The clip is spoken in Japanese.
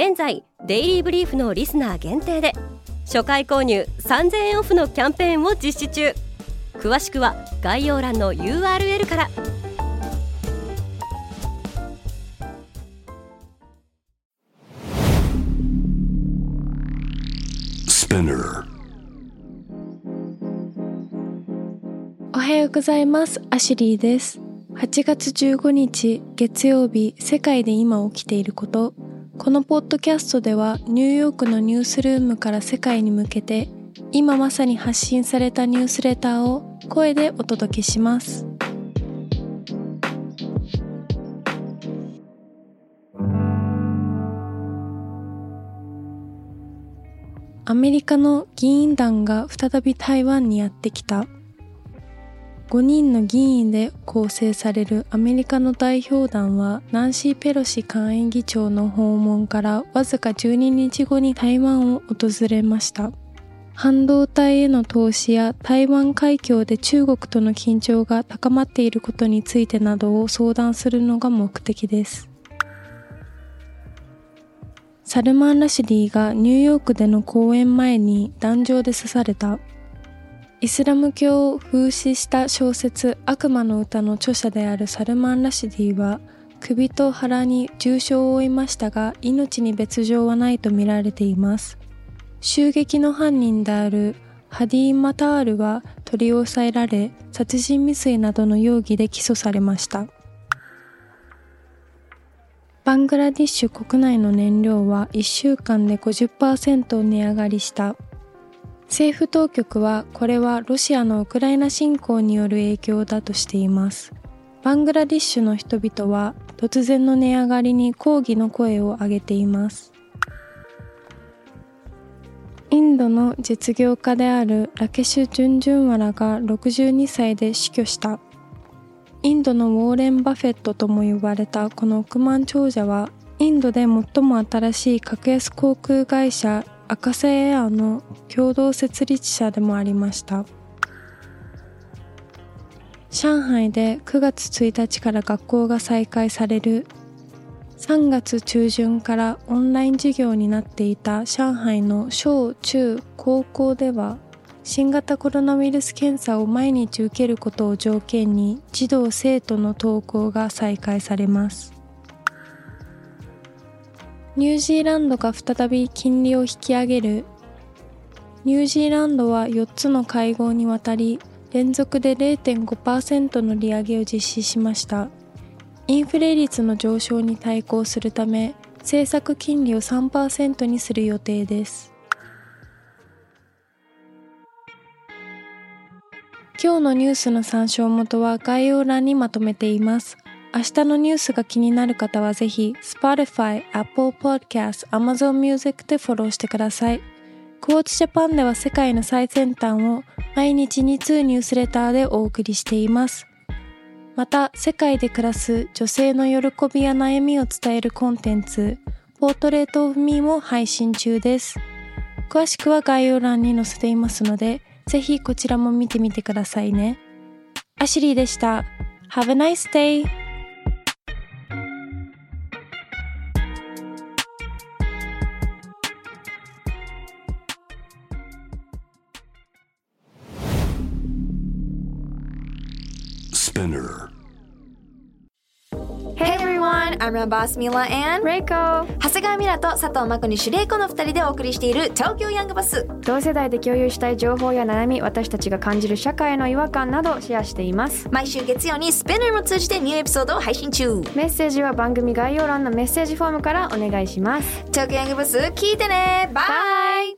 現在デイリーブリーフのリスナー限定で初回購入3000円オフのキャンペーンを実施中。詳しくは概要欄の URL から。おはようございます。アシュリーです。8月15日月曜日世界で今起きていることこのポッドキャストではニューヨークのニュースルームから世界に向けて今まさに発信されたニュースレターを声でお届けします。アメリカの議員団が再び台湾にやってきた。5人の議員で構成されるアメリカの代表団はナンシー・ペロシ下院議長の訪問からわずか12日後に台湾を訪れました。半導体への投資や台湾海峡で中国との緊張が高まっていることについてなどを相談するのが目的です。サルマン・ラシディがニューヨークでの講演前に壇上で刺されたイスラム教を風刺した小説悪魔の歌の著者であるサルマン・ラシディは首と腹に重傷を負いましたが命に別状はないとみられています。襲撃の犯人であるハディ・マタールは取り押さえられ殺人未遂などの容疑で起訴されました。バングラディッシュ国内の燃料は1週間で50%値上がりした政府当局はこれはロシアのウクライナ侵攻による影響だとしています。バングラディッシュの人々は突然の値上がりに抗議の声を上げています。インドの実業家であるラケシュ・ジュンジュンワラが62歳で死去した。インドのウォーレン・バフェットとも呼ばれたこの億万長者はインドで最も新しい格安航空会社赤瀬エアの共同設立者でもありました。上海で9月1日から学校が再開される3月中旬からオンライン授業になっていた上海の小中高校では新型コロナウイルス検査を毎日受けることを条件に児童生徒の登校が再開されます。ニュージーランドが再び金利を引き上げる。ニュージーランドは4つの会合にわたり連続で0.5%の利上げを実施しました。インフレ率の上昇に対抗するため政策金利を3%にする予定です。今日のニュースの参照元は概要欄にまとめています。明日のニュースが気になる方はぜひ Spotify、Apple Podcast、Amazon Music でフォローしてください。クォーツジャパンでは世界の最先端を毎日2通ニュースレターでお送りしています。また、世界で暮らす女性の喜びや悩みを伝えるコンテンツ、ポートレートオブミーも配信中です。詳しくは概要欄に載せていますので、ぜひこちらも見てみてくださいね。アシリーでした。Have a nice day! Spinner. Hey everyone, I'm your boss Mila and Reiko. 長谷川ミラと佐藤真子にシュレイコの二人でお送りしている東京ヤングバス。同世代で共有したい情報や悩み私たちが感じる社会の違和感などシェアしています。毎週月曜にスペナーも通じてニューエピソードを配信中。メッセージは番組概要欄のメッセージフォームからお願いします。東京ヤングバス聞いてね。バイ。こ